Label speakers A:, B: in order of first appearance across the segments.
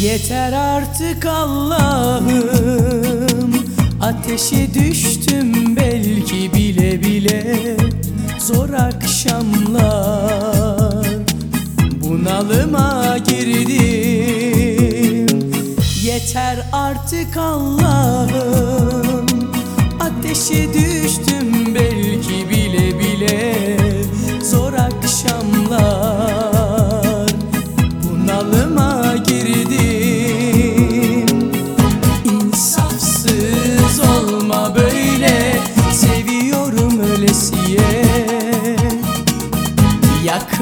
A: Yeter artık Allah'ım. Ateşe düştüm belki bile bile. Zor akşamlar Bunalıma girdim. Yeter artık Allah'ım. Ateşe düştüm belki bile bile. Zor akşamlar Bunalıma girdim.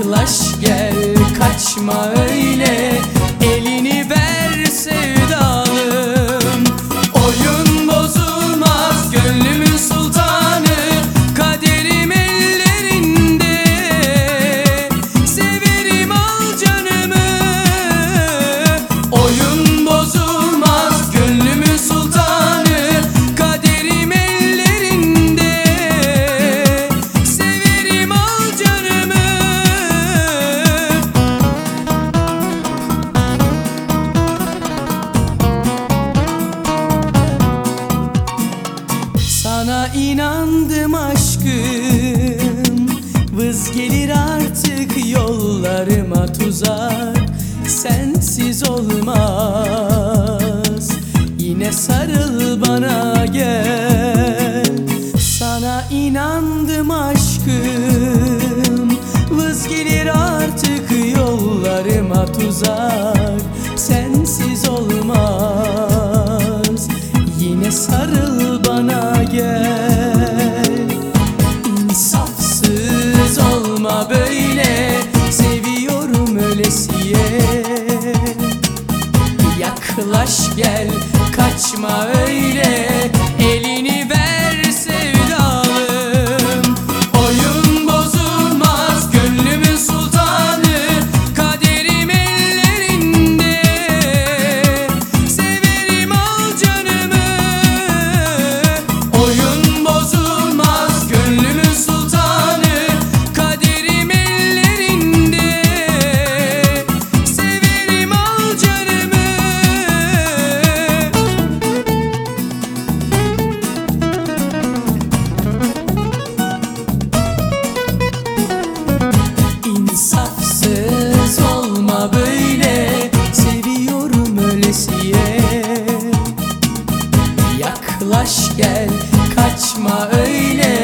A: Yaklaş gel kaçma tuzak Sensiz olmaz. Yine sarıl bana gel. Sana inandım aşkım. Vız gelir artık yollarıma tuzak. Sensiz Yaklaş gel kaçma öyle Yaklaş gel kaçma öyle